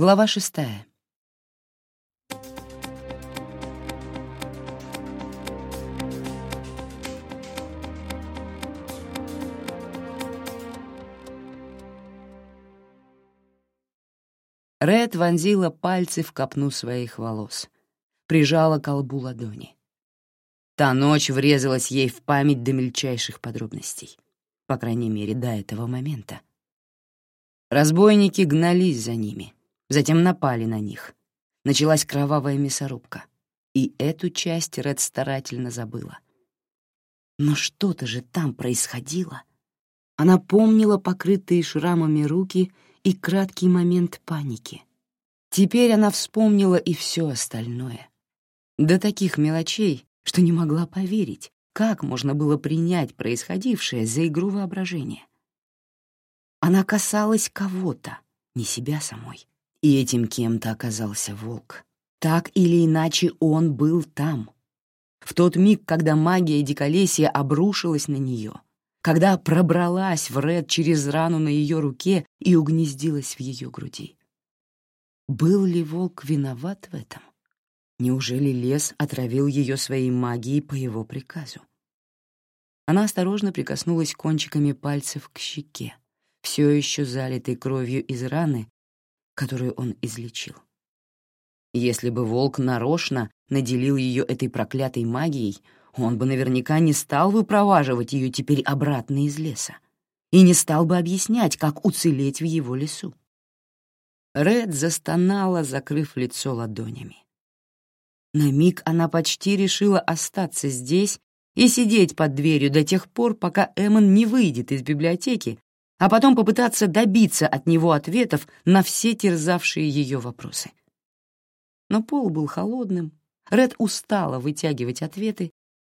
Глава шестая. Ред вонзила пальцы в копну своих волос, прижала к колбу ладони. Та ночь врезалась ей в память до мельчайших подробностей, по крайней мере, до этого момента. Разбойники гнались за ними, затем напали на них. Началась кровавая мясорубка, и эту часть Ред старательно забыла. Но что-то же там происходило. Она помнила покрытые шрамами руки — и краткий момент паники. Теперь она вспомнила и все остальное. До таких мелочей, что не могла поверить, как можно было принять происходившее за игру воображения. Она касалась кого-то, не себя самой. И этим кем-то оказался волк. Так или иначе он был там. В тот миг, когда магия диколесия обрушилась на нее — когда пробралась в Ред через рану на ее руке и угнездилась в ее груди. Был ли волк виноват в этом? Неужели лес отравил ее своей магией по его приказу? Она осторожно прикоснулась кончиками пальцев к щеке, все еще залитой кровью из раны, которую он излечил. Если бы волк нарочно наделил ее этой проклятой магией, он бы наверняка не стал выпроваживать ее теперь обратно из леса и не стал бы объяснять, как уцелеть в его лесу. Ред застонала, закрыв лицо ладонями. На миг она почти решила остаться здесь и сидеть под дверью до тех пор, пока Эммон не выйдет из библиотеки, а потом попытаться добиться от него ответов на все терзавшие ее вопросы. Но пол был холодным, Ред устала вытягивать ответы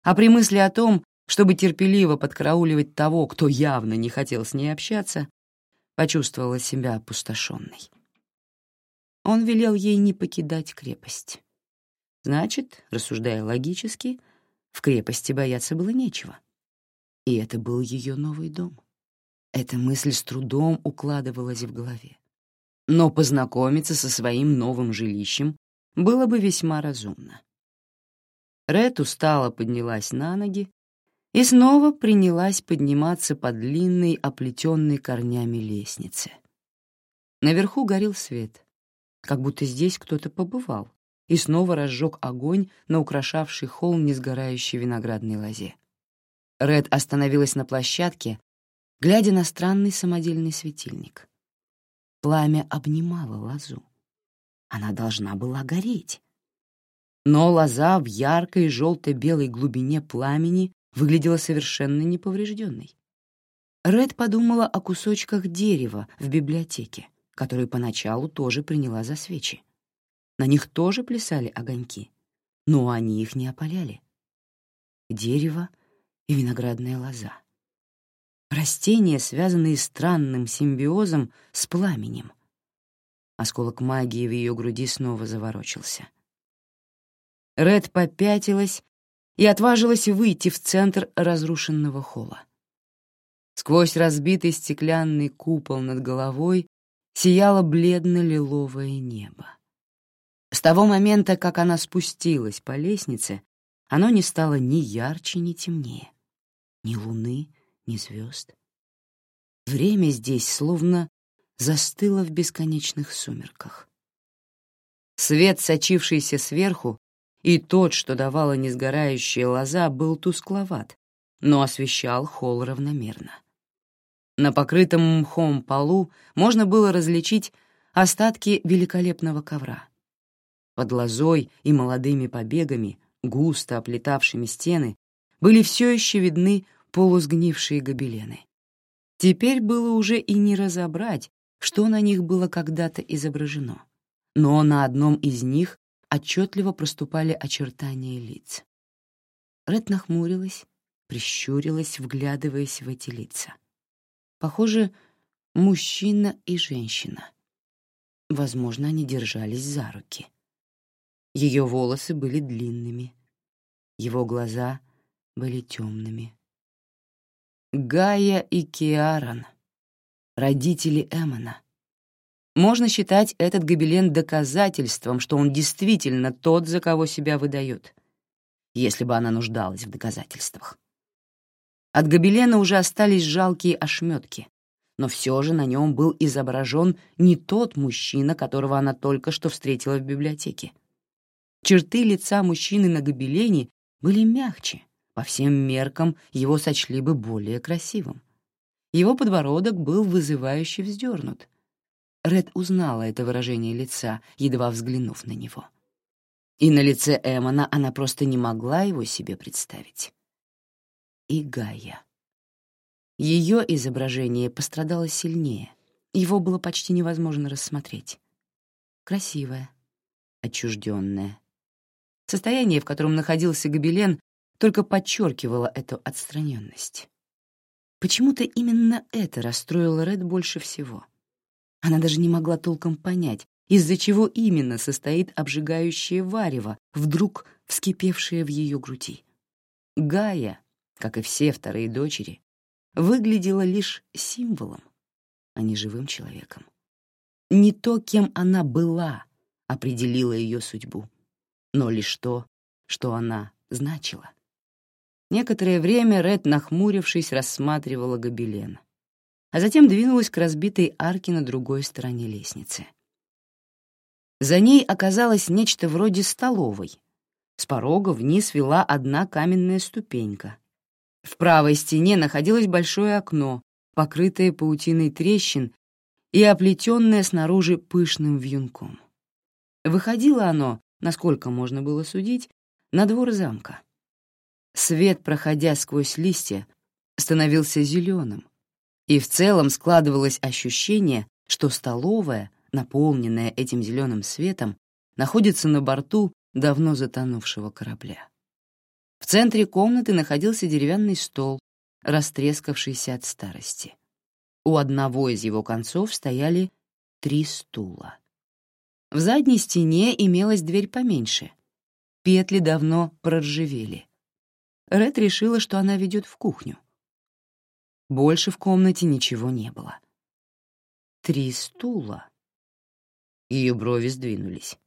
а при мысли о том, чтобы терпеливо подкарауливать того, кто явно не хотел с ней общаться, почувствовала себя опустошенной. Он велел ей не покидать крепость. Значит, рассуждая логически, в крепости бояться было нечего. И это был ее новый дом. Эта мысль с трудом укладывалась в голове. Но познакомиться со своим новым жилищем было бы весьма разумно. Ред устало поднялась на ноги и снова принялась подниматься по длинной, оплетенной корнями лестнице. Наверху горел свет, как будто здесь кто-то побывал, и снова разжег огонь на украшавший холм несгорающей виноградной лозе. Ред остановилась на площадке, глядя на странный самодельный светильник. Пламя обнимало лозу. Она должна была гореть но лоза в яркой желто-белой глубине пламени выглядела совершенно неповрежденной. Ред подумала о кусочках дерева в библиотеке, которые поначалу тоже приняла за свечи. На них тоже плясали огоньки, но они их не опаляли. Дерево и виноградная лоза. Растения, связанные странным симбиозом с пламенем. Осколок магии в ее груди снова заворочился — Ред попятилась и отважилась выйти в центр разрушенного холла. Сквозь разбитый стеклянный купол над головой сияло бледно-лиловое небо. С того момента, как она спустилась по лестнице, оно не стало ни ярче, ни темнее. Ни луны, ни звезд. Время здесь словно застыло в бесконечных сумерках. Свет, сочившийся сверху, и тот, что давала несгорающая лоза, был тускловат, но освещал холл равномерно. На покрытом мхом полу можно было различить остатки великолепного ковра. Под лозой и молодыми побегами, густо оплетавшими стены, были все еще видны полусгнившие гобелены. Теперь было уже и не разобрать, что на них было когда-то изображено. Но на одном из них отчетливо проступали очертания лиц. Ред нахмурилась, прищурилась, вглядываясь в эти лица. Похоже, мужчина и женщина. Возможно, они держались за руки. Ее волосы были длинными, его глаза были темными. Гая и Киаран, родители Эмона. Можно считать этот гобелен доказательством, что он действительно тот, за кого себя выдает, если бы она нуждалась в доказательствах. От гобелена уже остались жалкие ошметки, но все же на нем был изображен не тот мужчина, которого она только что встретила в библиотеке. Черты лица мужчины на гобелене были мягче, по всем меркам его сочли бы более красивым. Его подбородок был вызывающе вздернут. Ред узнала это выражение лица, едва взглянув на него. И на лице Эмона она просто не могла его себе представить. И Гая. Ее изображение пострадало сильнее, его было почти невозможно рассмотреть. Красивая, отчужденная. Состояние, в котором находился гобелен, только подчеркивало эту отстраненность. Почему-то именно это расстроило Ред больше всего. Она даже не могла толком понять, из-за чего именно состоит обжигающее варево, вдруг вскипевшее в ее груди. Гая, как и все вторые дочери, выглядела лишь символом, а не живым человеком. Не то, кем она была, определило ее судьбу, но лишь то, что она значила. Некоторое время Ред, нахмурившись, рассматривала гобелен, а затем двинулась к разбитой арке на другой стороне лестницы. За ней оказалось нечто вроде столовой. С порога вниз вела одна каменная ступенька. В правой стене находилось большое окно, покрытое паутиной трещин и оплетенное снаружи пышным вьюнком. Выходило оно, насколько можно было судить, на двор замка. Свет, проходя сквозь листья, становился зеленым, и в целом складывалось ощущение, что столовая, наполненная этим зеленым светом, находится на борту давно затонувшего корабля. В центре комнаты находился деревянный стол, растрескавшийся от старости. У одного из его концов стояли три стула. В задней стене имелась дверь поменьше. Петли давно проржавели. Ред решила, что она ведет в кухню. Больше в комнате ничего не было. Три стула. Ее брови сдвинулись.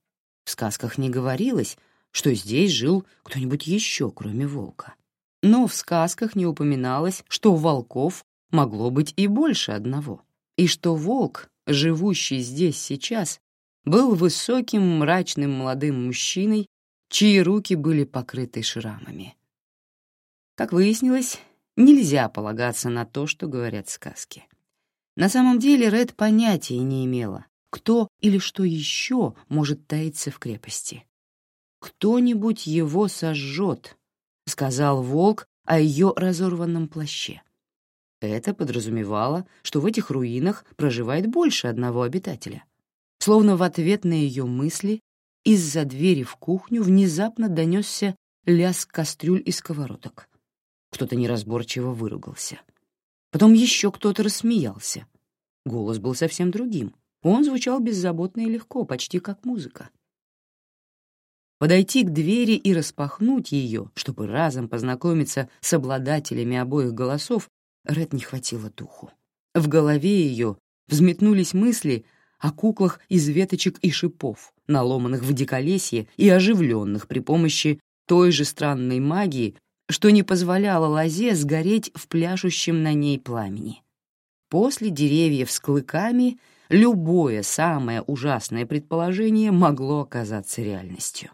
В сказках не говорилось, что здесь жил кто-нибудь еще, кроме волка. Но в сказках не упоминалось, что волков могло быть и больше одного, и что волк, живущий здесь сейчас, был высоким мрачным молодым мужчиной, чьи руки были покрыты шрамами. Как выяснилось, нельзя полагаться на то, что говорят сказки. На самом деле Ред понятия не имела, кто или что еще может таиться в крепости. «Кто-нибудь его сожжет», — сказал волк о ее разорванном плаще. Это подразумевало, что в этих руинах проживает больше одного обитателя. Словно в ответ на ее мысли из-за двери в кухню внезапно донесся лязг кастрюль и сковородок. Кто-то неразборчиво выругался. Потом еще кто-то рассмеялся. Голос был совсем другим. Он звучал беззаботно и легко, почти как музыка. Подойти к двери и распахнуть ее, чтобы разом познакомиться с обладателями обоих голосов, Ред не хватило духу. В голове ее взметнулись мысли о куклах из веточек и шипов, наломанных в диколесье и оживленных при помощи той же странной магии, что не позволяло лозе сгореть в пляшущем на ней пламени. После деревьев с клыками любое самое ужасное предположение могло оказаться реальностью.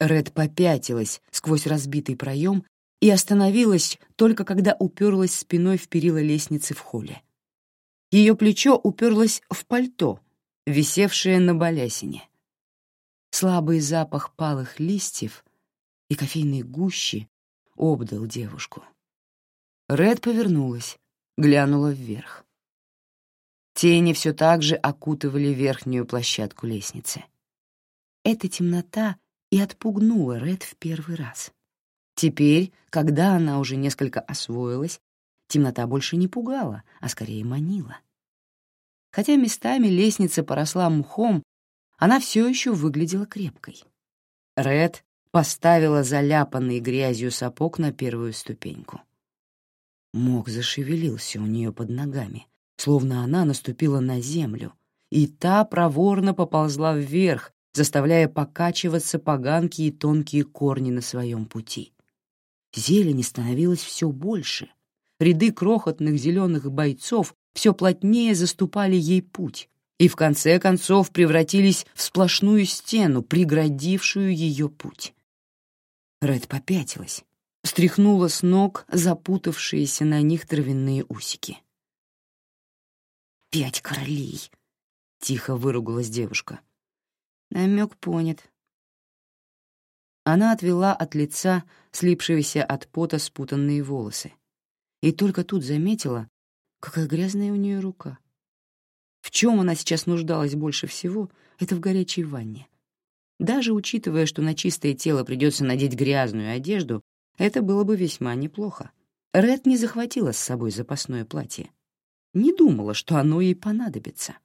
Ред попятилась сквозь разбитый проем и остановилась только когда уперлась спиной в перила лестницы в холле. Ее плечо уперлось в пальто, висевшее на балясине. Слабый запах палых листьев и кофейной гущи обдал девушку. Ред повернулась, глянула вверх. Тени все так же окутывали верхнюю площадку лестницы. Эта темнота и отпугнула Ред в первый раз. Теперь, когда она уже несколько освоилась, темнота больше не пугала, а скорее манила. Хотя местами лестница поросла мхом, она все еще выглядела крепкой. Ред поставила заляпанный грязью сапог на первую ступеньку. Мог зашевелился у нее под ногами, словно она наступила на землю, и та проворно поползла вверх, заставляя покачиваться поганки и тонкие корни на своем пути. Зелени становилось все больше. Ряды крохотных зеленых бойцов все плотнее заступали ей путь и в конце концов превратились в сплошную стену, преградившую ее путь. Ред попятилась, стряхнула с ног запутавшиеся на них травяные усики. «Пять королей!» — тихо выругалась девушка. Намек понят. Она отвела от лица слипшиеся от пота спутанные волосы. И только тут заметила, какая грязная у нее рука. В чем она сейчас нуждалась больше всего, это в горячей ванне. Даже учитывая, что на чистое тело придется надеть грязную одежду, это было бы весьма неплохо. Ред не захватила с собой запасное платье. Не думала, что оно ей понадобится.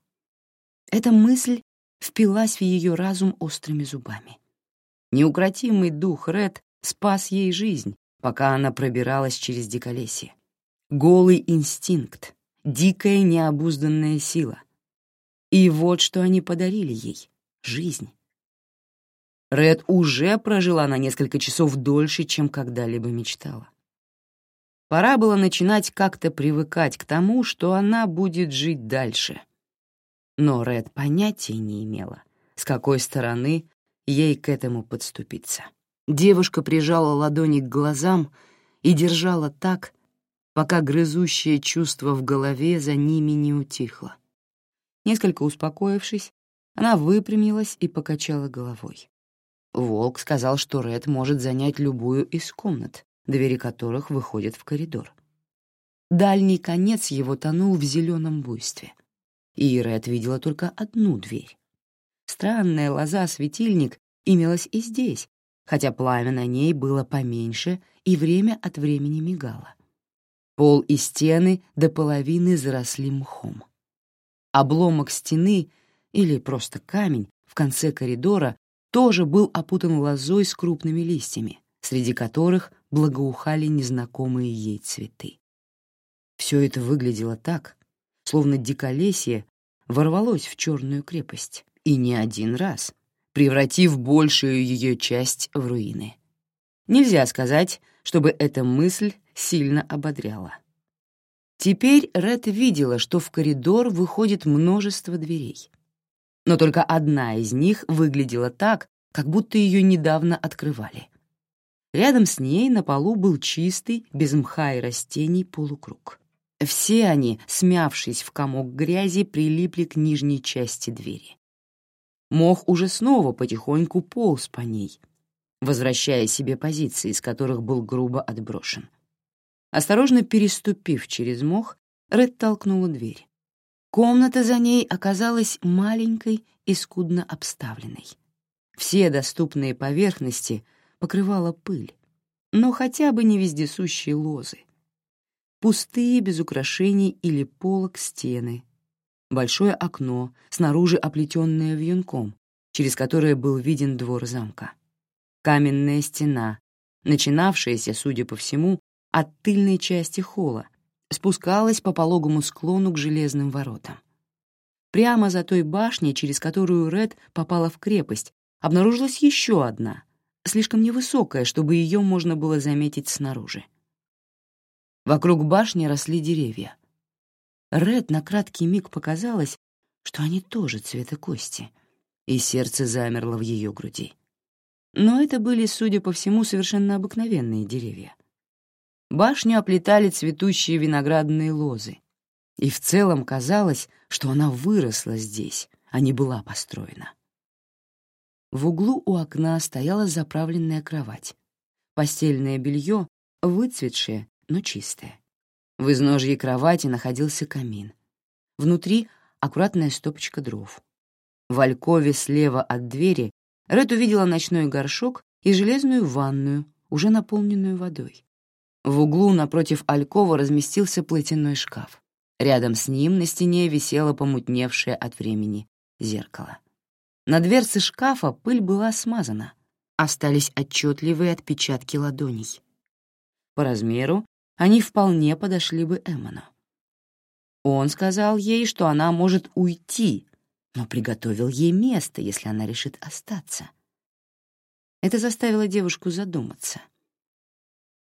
Эта мысль впилась в ее разум острыми зубами. Неукротимый дух Ред спас ей жизнь, пока она пробиралась через диколесье. Голый инстинкт, дикая необузданная сила. И вот что они подарили ей — жизнь. Ред уже прожила на несколько часов дольше, чем когда-либо мечтала. Пора было начинать как-то привыкать к тому, что она будет жить дальше — но Ред понятия не имела, с какой стороны ей к этому подступиться. Девушка прижала ладони к глазам и держала так, пока грызущее чувство в голове за ними не утихло. Несколько успокоившись, она выпрямилась и покачала головой. Волк сказал, что Ред может занять любую из комнат, двери которых выходят в коридор. Дальний конец его тонул в зеленом буйстве — и Ред видела только одну дверь. Странная лоза-светильник имелась и здесь, хотя пламя на ней было поменьше и время от времени мигало. Пол и стены до половины заросли мхом. Обломок стены или просто камень в конце коридора тоже был опутан лозой с крупными листьями, среди которых благоухали незнакомые ей цветы. Все это выглядело так, словно диколесье ворвалось в черную крепость, и не один раз, превратив большую ее часть в руины. Нельзя сказать, чтобы эта мысль сильно ободряла. Теперь Ред видела, что в коридор выходит множество дверей. Но только одна из них выглядела так, как будто ее недавно открывали. Рядом с ней на полу был чистый, без мха и растений полукруг. Все они, смявшись в комок грязи, прилипли к нижней части двери. Мох уже снова потихоньку полз по ней, возвращая себе позиции, из которых был грубо отброшен. Осторожно переступив через мох, Ред толкнула дверь. Комната за ней оказалась маленькой и скудно обставленной. Все доступные поверхности покрывала пыль, но хотя бы не вездесущие лозы. Пустые, без украшений или полок стены, большое окно, снаружи оплетенное вьюнком, через которое был виден двор замка, каменная стена, начинавшаяся, судя по всему, от тыльной части холла, спускалась по пологому склону к железным воротам. Прямо за той башней, через которую Ред попала в крепость, обнаружилась еще одна, слишком невысокая, чтобы ее можно было заметить снаружи. Вокруг башни росли деревья. Ред на краткий миг показалось, что они тоже цвета кости, и сердце замерло в ее груди. Но это были, судя по всему, совершенно обыкновенные деревья. Башню оплетали цветущие виноградные лозы, и в целом казалось, что она выросла здесь, а не была построена. В углу у окна стояла заправленная кровать. Постельное белье, выцветшее но чистая. В изножье кровати находился камин. Внутри — аккуратная стопочка дров. В алькове слева от двери Ред увидела ночной горшок и железную ванную, уже наполненную водой. В углу напротив алькова разместился платяной шкаф. Рядом с ним на стене висело помутневшее от времени зеркало. На дверце шкафа пыль была смазана, остались отчетливые отпечатки ладоней. По размеру они вполне подошли бы Эммону. Он сказал ей, что она может уйти, но приготовил ей место, если она решит остаться. Это заставило девушку задуматься.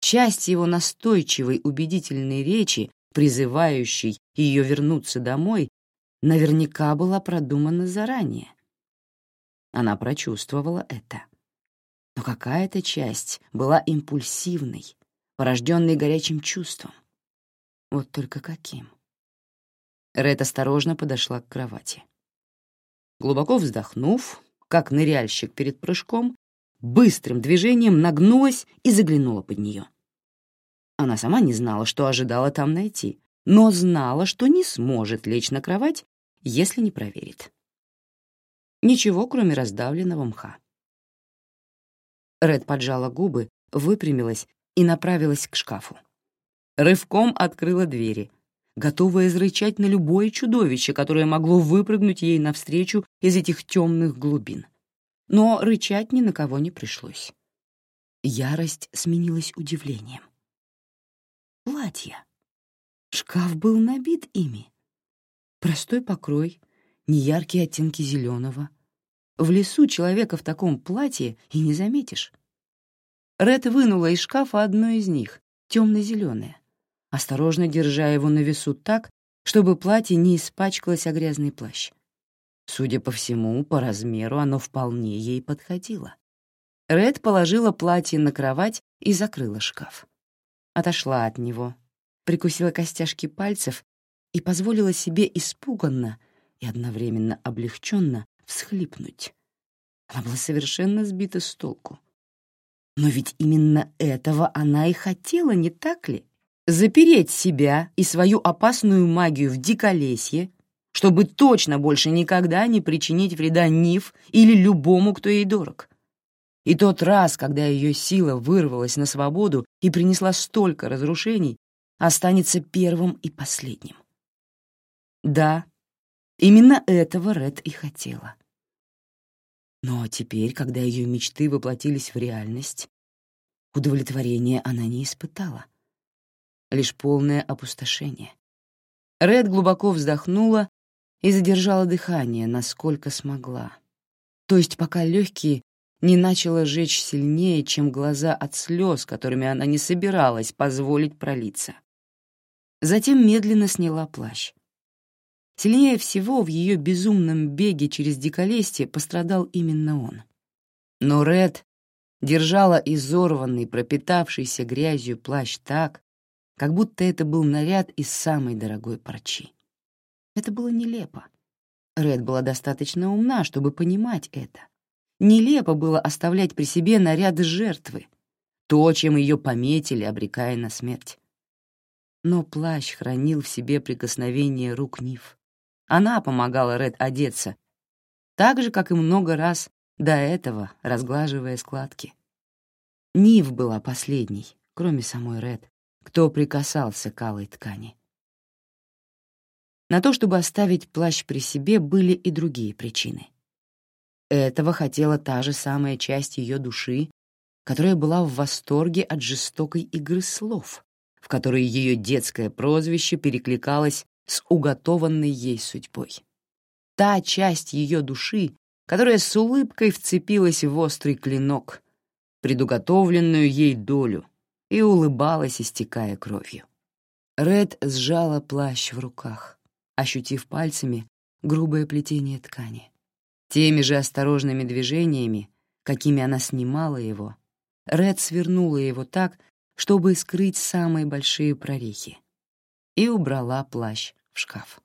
Часть его настойчивой убедительной речи, призывающей ее вернуться домой, наверняка была продумана заранее. Она прочувствовала это. Но какая-то часть была импульсивной, порожденной горячим чувством. Вот только каким? Ред осторожно подошла к кровати. Глубоко вздохнув, как ныряльщик перед прыжком, быстрым движением нагнулась и заглянула под нее. Она сама не знала, что ожидала там найти, но знала, что не сможет лечь на кровать, если не проверит. Ничего, кроме раздавленного мха. Ред поджала губы, выпрямилась и направилась к шкафу. Рывком открыла двери, готовая изрычать на любое чудовище, которое могло выпрыгнуть ей навстречу из этих темных глубин. Но рычать ни на кого не пришлось. Ярость сменилась удивлением. Платья. Шкаф был набит ими. Простой покрой, неяркие оттенки зеленого. В лесу человека в таком платье и не заметишь. Ред вынула из шкафа одно из них, темно-зеленое, осторожно держа его на весу так, чтобы платье не испачкалось о грязный плащ. Судя по всему, по размеру оно вполне ей подходило. Ред положила платье на кровать и закрыла шкаф. Отошла от него, прикусила костяшки пальцев и позволила себе испуганно и одновременно облегченно всхлипнуть. Она была совершенно сбита с толку. Но ведь именно этого она и хотела, не так ли? Запереть себя и свою опасную магию в диколесье, чтобы точно больше никогда не причинить вреда Ниф или любому, кто ей дорог. И тот раз, когда ее сила вырвалась на свободу и принесла столько разрушений, останется первым и последним. Да, именно этого Ред и хотела. Но теперь, когда ее мечты воплотились в реальность, удовлетворения она не испытала. Лишь полное опустошение. Ред глубоко вздохнула и задержала дыхание, насколько смогла. То есть пока легкие не начало жечь сильнее, чем глаза от слез, которыми она не собиралась позволить пролиться. Затем медленно сняла плащ. Сильнее всего в ее безумном беге через диколестье пострадал именно он. Но Ред держала изорванный, пропитавшийся грязью плащ так, как будто это был наряд из самой дорогой парчи. Это было нелепо. Ред была достаточно умна, чтобы понимать это. Нелепо было оставлять при себе наряды жертвы, то, чем ее пометили, обрекая на смерть. Но плащ хранил в себе прикосновение рук Ниф. Она помогала Ред одеться, так же, как и много раз до этого, разглаживая складки. Нив была последней, кроме самой Ред, кто прикасался к алой ткани. На то, чтобы оставить плащ при себе, были и другие причины. Этого хотела та же самая часть ее души, которая была в восторге от жестокой игры слов, в которой ее детское прозвище перекликалось с уготованной ей судьбой. Та часть ее души, которая с улыбкой вцепилась в острый клинок, предуготовленную ей долю, и улыбалась, истекая кровью. Ред сжала плащ в руках, ощутив пальцами грубое плетение ткани. Теми же осторожными движениями, какими она снимала его, Ред свернула его так, чтобы скрыть самые большие прорехи, и убрала плащ в шкаф.